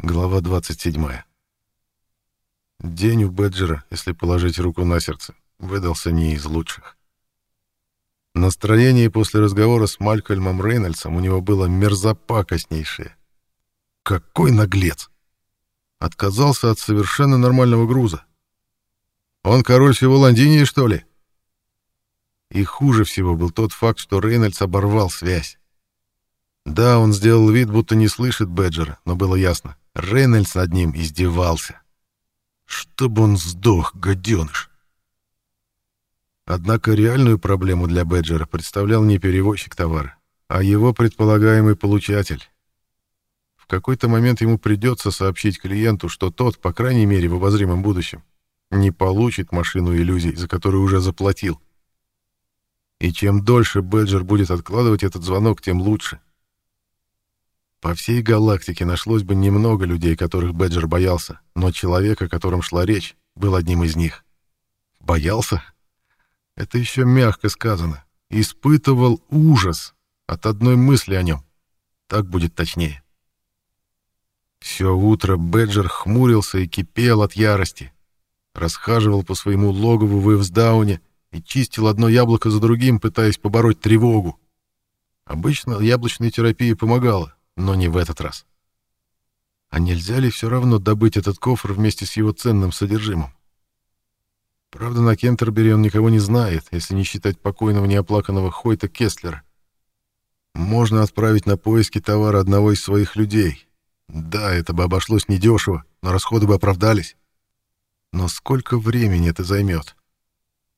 Глава 27. День у Беджера, если положить руку на сердце, выдался не из лучших. Настроение после разговора с Малькольмом Рейнольдсом у него было мерзопакостнейшее. Какой наглец! Отказался от совершенно нормального груза. Он король всего Лондинии, что ли? И хуже всего был тот факт, что Рейнольдс оборвал связь. Да, он сделал вид, будто не слышит Беджера, но было ясно. Рейнольдс над ним издевался. Чтобы он сдох, гаденыш. Однако реальную проблему для Беджера представлял не перевозчик товара, а его предполагаемый получатель. В какой-то момент ему придется сообщить клиенту, что тот, по крайней мере в обозримом будущем, не получит машину иллюзий, за которую уже заплатил. И чем дольше Беджер будет откладывать этот звонок, тем лучше. По всей галактике нашлось бы немного людей, которых Беджер боялся, но человек, о котором шла речь, был одним из них. Боялся? Это еще мягко сказано. Испытывал ужас от одной мысли о нем. Так будет точнее. Все утро Беджер хмурился и кипел от ярости. Расхаживал по своему логову в Эвсдауне и чистил одно яблоко за другим, пытаясь побороть тревогу. Обычно яблочная терапия помогала, но не в этот раз. А нельзя ли все равно добыть этот кофр вместе с его ценным содержимым? Правда, на Кентербери он никого не знает, если не считать покойного неоплаканного Хойта Кестлера. Можно отправить на поиски товара одного из своих людей. Да, это бы обошлось недешево, но расходы бы оправдались. Но сколько времени это займет?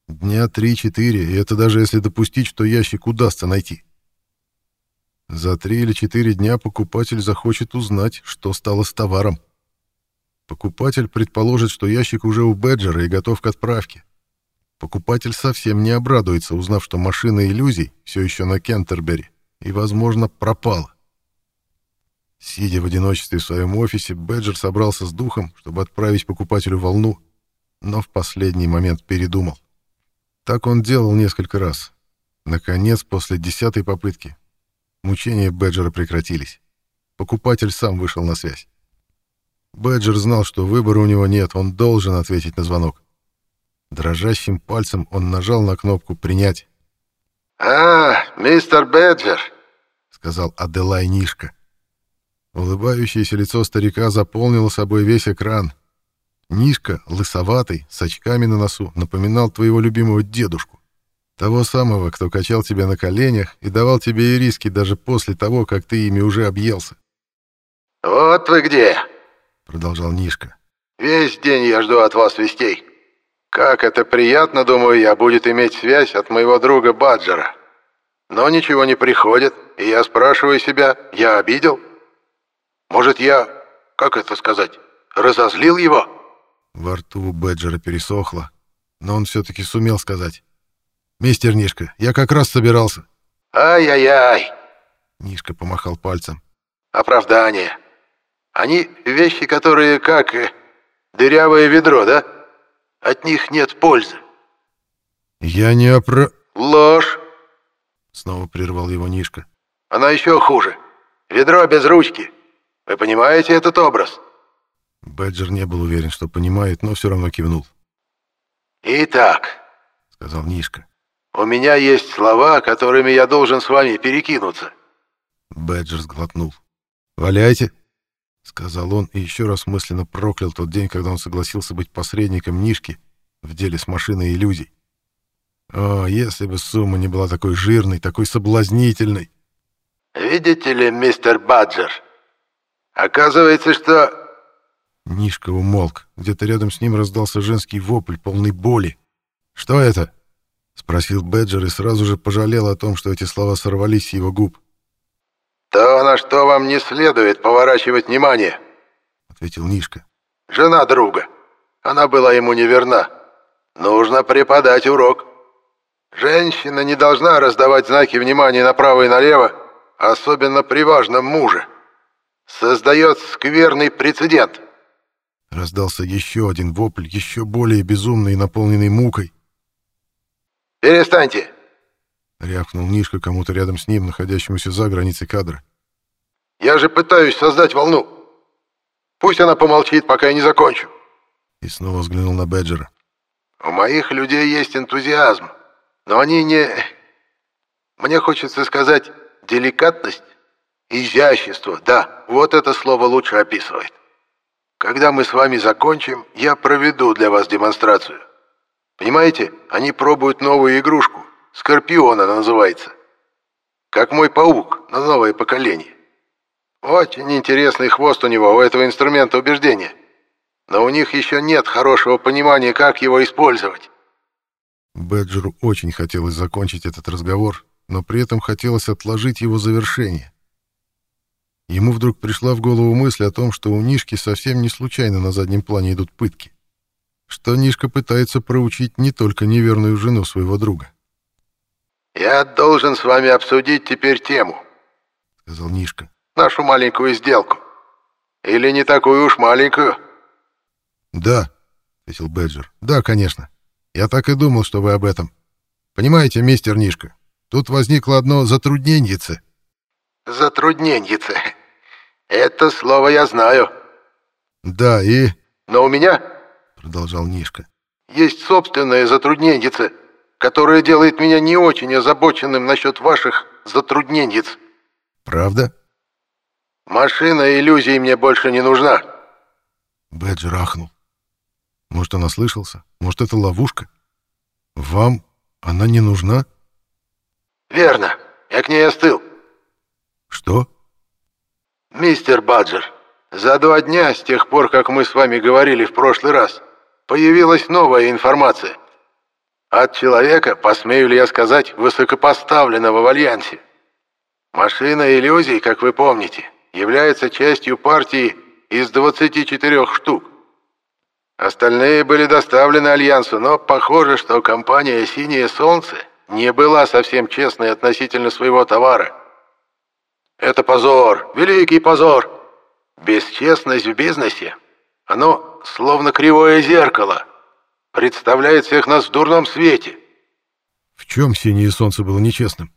Дня три-четыре, и это даже если допустить, что ящик удастся найти. За три или четыре дня покупатель захочет узнать, что стало с товаром. Покупатель предположит, что ящик уже у Беджера и готов к отправке. Покупатель совсем не обрадуется, узнав, что машина иллюзий все еще на Кентербери и, возможно, пропала. Сидя в одиночестве в своем офисе, Беджер собрался с духом, чтобы отправить покупателю волну, но в последний момент передумал. Так он делал несколько раз. Наконец, после десятой попытки, Мучения Бэджера прекратились. Покупатель сам вышел на связь. Бэджер знал, что выбора у него нет, он должен ответить на звонок. Дрожащим пальцем он нажал на кнопку «Принять». «А, мистер Бэджер», — сказал Аделай Нишка. Улыбающееся лицо старика заполнило собой весь экран. Нишка, лысоватый, с очками на носу, напоминал твоего любимого дедушку. Того самого, кто качал тебя на коленях и давал тебе ириски даже после того, как ты ими уже объелся. «Вот вы где!» — продолжал Нишка. «Весь день я жду от вас вестей. Как это приятно, думаю я, будет иметь связь от моего друга Баджера. Но ничего не приходит, и я спрашиваю себя, я обидел? Может, я, как это сказать, разозлил его?» Во рту у Баджера пересохло, но он все-таки сумел сказать. «Мистер Нишка, я как раз собирался». «Ай-яй-яй!» Нишка помахал пальцем. «Оправдание. Они вещи, которые как... Э, дырявое ведро, да? От них нет пользы». «Я не опро...» «Ложь!» Снова прервал его Нишка. «Она еще хуже. Ведро без ручки. Вы понимаете этот образ?» Бэджер не был уверен, что понимает, но все равно кивнул. «Итак», — сказал Нишка, у меня есть слова, которыми я должен с вами перекинуться. Бэджер сглотнул. «Валяйте», — сказал он и еще раз мысленно проклял тот день, когда он согласился быть посредником Нишки в деле с машиной иллюзий. О, если бы сумма не была такой жирной, такой соблазнительной. «Видите ли, мистер Баджер, оказывается, что...» Нишка умолк. Где-то рядом с ним раздался женский вопль, полный боли. «Что это?» Спросил Беджер и сразу же пожалел о том, что эти слова сорвались с его губ. «То, на что вам не следует поворачивать внимание», — ответил Нишка. «Жена друга. Она была ему неверна. Нужно преподать урок. Женщина не должна раздавать знаки внимания направо и налево, особенно при важном муже. Создает скверный прецедент». Раздался еще один вопль, еще более безумный и наполненный мукой. «Перестаньте!» — рявкнул Нишка кому-то рядом с ним, находящемуся за границей кадра. «Я же пытаюсь создать волну!» Пусть она помолчит, пока я не закончу». И снова взглянул на Беджера. «У моих людей есть энтузиазм, но они не... Мне хочется сказать деликатность, изящество, да, вот это слово лучше описывает. Когда мы с вами закончим, я проведу для вас демонстрацию. Понимаете, они пробуют новую игрушку. Скорпион она называется. Как мой паук на новое поколение. Очень интересный хвост у него, у этого инструмента убеждения. Но у них еще нет хорошего понимания, как его использовать. Бэджеру очень хотелось закончить этот разговор, но при этом хотелось отложить его завершение. Ему вдруг пришла в голову мысль о том, что у Нишки совсем не случайно на заднем плане идут пытки. Что Нишка пытается проучить не только неверную жену своего друга. «Я должен с вами обсудить теперь тему», — сказал Нишка. «Нашу маленькую сделку. Или не такую уж маленькую?» «Да», — ответил Бэджер. «Да, конечно. Я так и думал, что вы об этом. Понимаете, мистер Нишка, тут возникло одно затрудненьице». «Затрудненьице. Это слово я знаю». «Да, и...» «Но у меня...» — продолжал Нишка. «Есть собственное затрудненьице, которое делает меня не очень озабоченным насчет ваших затрудненьиц». «Правда?» «Машина иллюзий мне больше не нужна». Бэджер ахнул. Может, он ослышался? Может, это ловушка? Вам она не нужна? Верно. Я к ней остыл. Что? Мистер Баджер, за два дня с тех пор, как мы с вами говорили в прошлый раз, появилась новая информация. От человека, посмею ли я сказать, высокопоставленного в Альянсе. Машина иллюзий, как вы помните, является частью партии из 24 штук. Остальные были доставлены Альянсу, но похоже, что компания «Синее солнце» не была совсем честной относительно своего товара. Это позор, великий позор. Бесчестность в бизнесе, оно словно кривое зеркало, представляет всех нас в дурном свете. В чем «Синее солнце» было нечестным?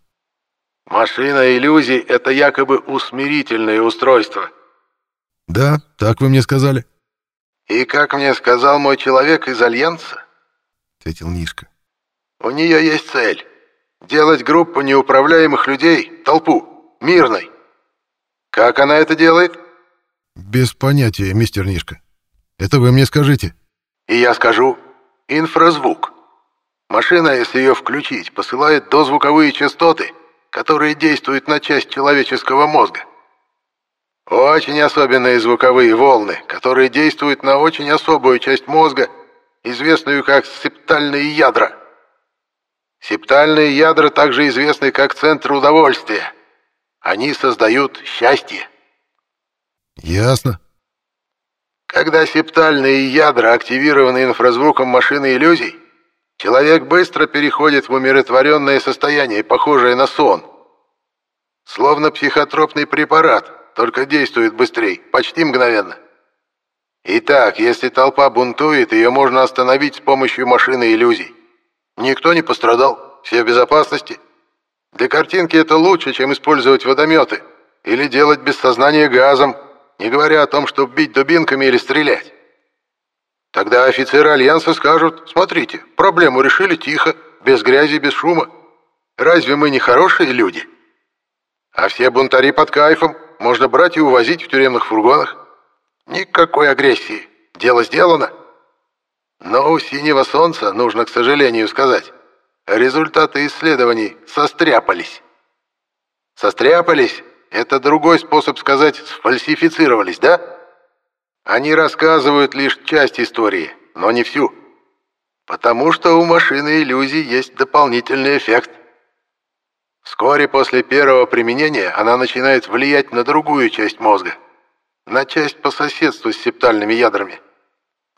Машина иллюзий — это якобы усмирительное устройство. Да, так вы мне сказали. И как мне сказал мой человек из Альянса, — ответил Нишка, — у нее есть цель — делать группу неуправляемых людей, толпу, мирной. Как она это делает? Без понятия, мистер Нишка. Это вы мне скажите. И я скажу. Инфразвук. Машина, если ее включить, посылает дозвуковые частоты, которые действуют на часть человеческого мозга. Очень особенные звуковые волны, которые действуют на очень особую часть мозга, известную как септальные ядра. Септальные ядра также известны как центр удовольствия. Они создают счастье. Ясно. Когда септальные ядра активированы инфразвуком машины иллюзий, человек быстро переходит в умиротворенное состояние, похожее на сон. Словно психотропный препарат, только действует быстрее, почти мгновенно. Итак, если толпа бунтует, ее можно остановить с помощью машины иллюзий. Никто не пострадал, все в безопасности. Для картинки это лучше, чем использовать водометы или делать без сознания газом, не говоря о том, чтобы бить дубинками или стрелять. Тогда офицеры Альянса скажут, смотрите, проблему решили тихо, без грязи, без шума. Разве мы не хорошие люди? А все бунтари под кайфом, можно брать и увозить в тюремных фургонах. Никакой агрессии, дело сделано. Но у синего солнца, нужно, к сожалению, сказать, Результаты исследований состряпались. Состряпались — это другой способ сказать «сфальсифицировались», да? Они рассказывают лишь часть истории, но не всю. Потому что у машины иллюзий есть дополнительный эффект. Вскоре после первого применения она начинает влиять на другую часть мозга, на часть по соседству с септальными ядрами.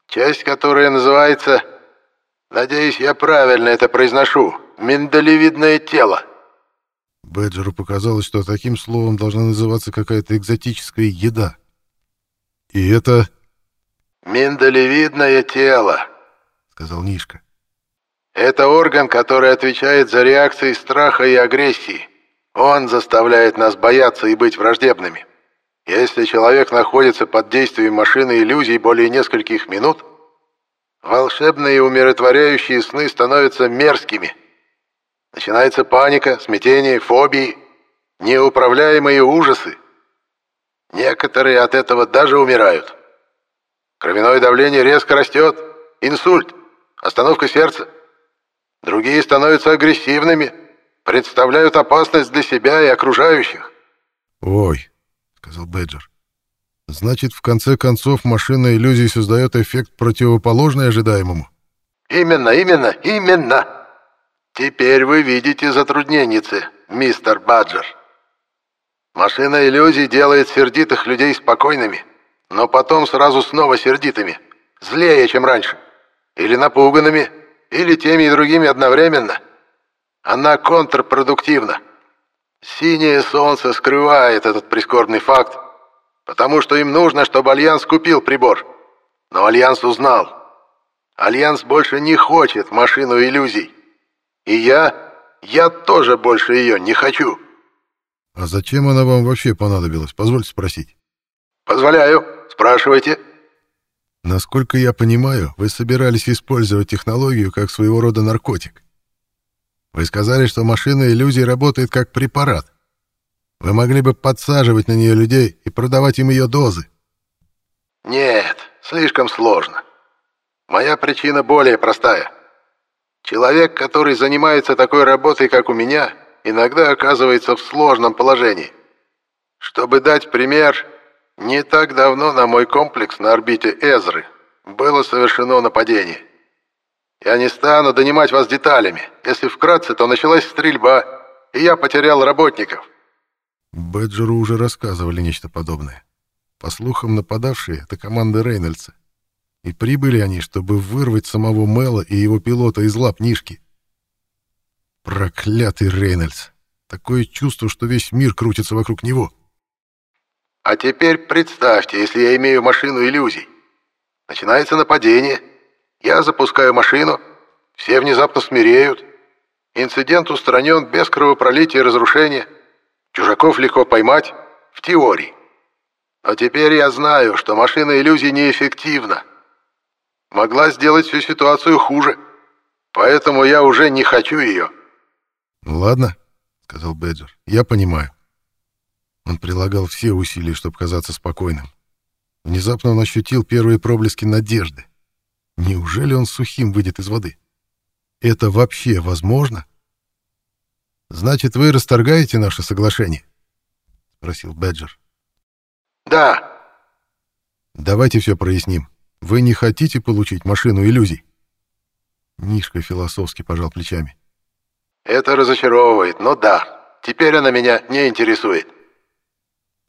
Часть, которая называется Надеюсь, я правильно это произношу. Миндалевидное тело. Бэджеру показалось, что таким словом должна называться какая-то экзотическая еда. И это... Миндалевидное тело, сказал Нишка. Это орган, который отвечает за реакции страха и агрессии. Он заставляет нас бояться и быть враждебными. Если человек находится под действием машины иллюзий более нескольких минут, волшебные умиротворяющие сны становятся мерзкими. Начинается паника, смятение, фобии, неуправляемые ужасы. Некоторые от этого даже умирают. Кровяное давление резко растет, инсульт, остановка сердца. Другие становятся агрессивными, представляют опасность для себя и окружающих. «Ой», — сказал Бэджер, — «значит, в конце концов машина иллюзий создает эффект противоположный ожидаемому?» «Именно, именно, именно! Теперь вы видите затрудненницы, мистер Баджер. Машина иллюзий делает сердитых людей спокойными, но потом сразу снова сердитыми, злее, чем раньше, или напуганными, или теми и другими одновременно». Она контрпродуктивна. Синее солнце скрывает этот прискорбный факт, потому что им нужно, чтобы Альянс купил прибор. Но Альянс узнал. Альянс больше не хочет машину иллюзий. И я... я тоже больше ее не хочу. А зачем она вам вообще понадобилась, позвольте спросить? Позволяю. Спрашивайте. Насколько я понимаю, вы собирались использовать технологию как своего рода наркотик. Вы сказали, что машина иллюзий работает как препарат. Вы могли бы подсаживать на нее людей и продавать им ее дозы. Нет, слишком сложно. Моя причина более простая. Человек, который занимается такой работой, как у меня, иногда оказывается в сложном положении. Чтобы дать пример, не так давно на мой комплекс на орбите Эзры было совершено нападение. Я не стану донимать вас деталями. Если вкратце, то началась стрельба, и я потерял работников». Бэджеру уже рассказывали нечто подобное. По слухам, нападавшие — это команда Рейнольдса. И прибыли они, чтобы вырвать самого Мэла и его пилота из лап Нишки. Проклятый Рейнольдс! Такое чувство, что весь мир крутится вокруг него. А теперь представьте, если я имею машину иллюзий. Начинается нападение — я запускаю машину, все внезапно смиреют. Инцидент устранен без кровопролития и разрушения. Чужаков легко поймать, в теории. А теперь я знаю, что машина иллюзий неэффективна. Могла сделать всю ситуацию хуже. Поэтому я уже не хочу ее. «Ладно», — сказал Бэджер, — «я понимаю». Он прилагал все усилия, чтобы казаться спокойным. Внезапно он ощутил первые проблески надежды. Неужели он сухим выйдет из воды? Это вообще возможно? Значит, вы расторгаете наше соглашение? Спросил Бэджер. Да. Давайте все проясним. Вы не хотите получить машину иллюзий? Нишка философски пожал плечами. Это разочаровывает, но да. Теперь она меня не интересует.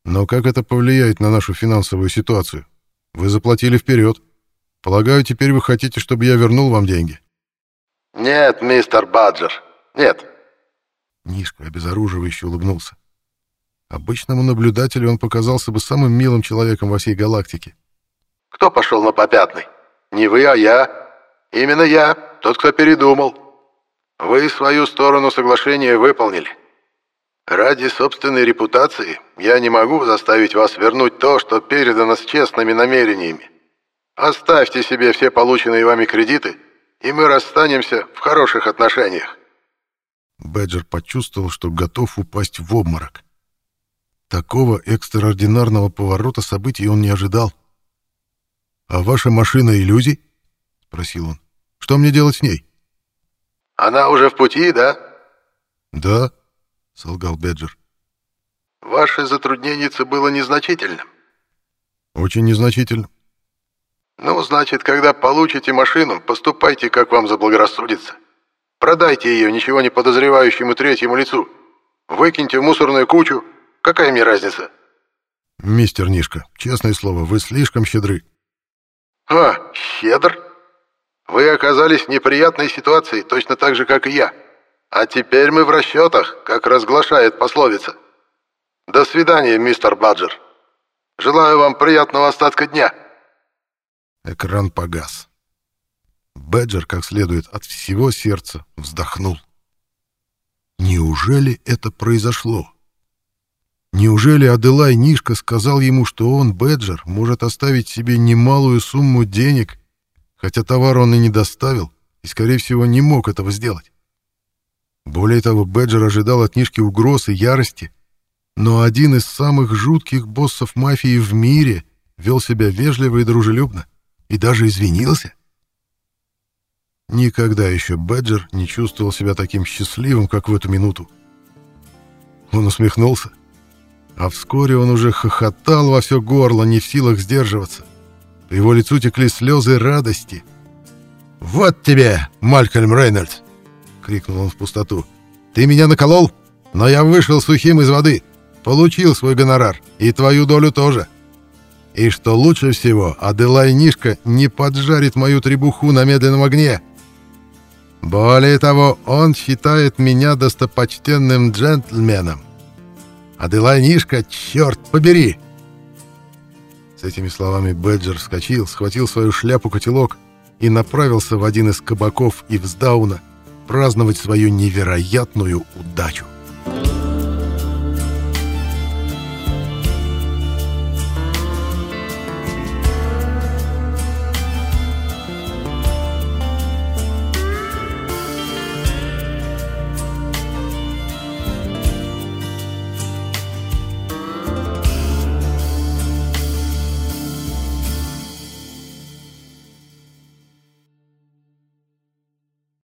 Но как это повлияет на нашу финансовую ситуацию? Вы заплатили вперед. Полагаю, теперь вы хотите, чтобы я вернул вам деньги? Нет, мистер Баджер, нет. Нишка обезоруживающе улыбнулся. Обычному наблюдателю он показался бы самым милым человеком во всей галактике. Кто пошел на попятный? Не вы, а я. Именно я, тот, кто передумал. Вы свою сторону соглашения выполнили. Ради собственной репутации я не могу заставить вас вернуть то, что передано с честными намерениями. Оставьте себе все полученные вами кредиты, и мы расстанемся в хороших отношениях. Бэджер почувствовал, что готов упасть в обморок. Такого экстраординарного поворота событий он не ожидал. «А ваша машина иллюзий?» — спросил он. «Что мне делать с ней?» «Она уже в пути, да?» «Да», — солгал Бэджер. «Ваше затруднение было незначительным?» «Очень незначительным. «Ну, значит, когда получите машину, поступайте, как вам заблагорассудится. Продайте ее ничего не подозревающему третьему лицу. Выкиньте в мусорную кучу. Какая мне разница?» «Мистер Нишка, честное слово, вы слишком щедры». «А, щедр? Вы оказались в неприятной ситуации, точно так же, как и я. А теперь мы в расчетах, как разглашает пословица. До свидания, мистер Баджер. Желаю вам приятного остатка дня». Экран погас. Бэджер, как следует, от всего сердца вздохнул. Неужели это произошло? Неужели Аделай Нишка сказал ему, что он, Бэджер, может оставить себе немалую сумму денег, хотя товар он и не доставил, и, скорее всего, не мог этого сделать? Более того, Бэджер ожидал от Нишки угроз и ярости, но один из самых жутких боссов мафии в мире вел себя вежливо и дружелюбно, и даже извинился. Никогда еще Бэджер не чувствовал себя таким счастливым, как в эту минуту. Он усмехнулся. А вскоре он уже хохотал во все горло, не в силах сдерживаться. По его лицу текли слезы радости. «Вот тебе, Малькольм Рейнольдс!» — крикнул он в пустоту. «Ты меня наколол, но я вышел сухим из воды, получил свой гонорар, и твою долю тоже. И что лучше всего, Аделай Нишка не поджарит мою требуху на медленном огне. Более того, он считает меня достопочтенным джентльменом. Аделайнишка, черт побери!» С этими словами Бэджер вскочил, схватил свою шляпу-котелок и направился в один из кабаков Ивсдауна праздновать свою невероятную удачу.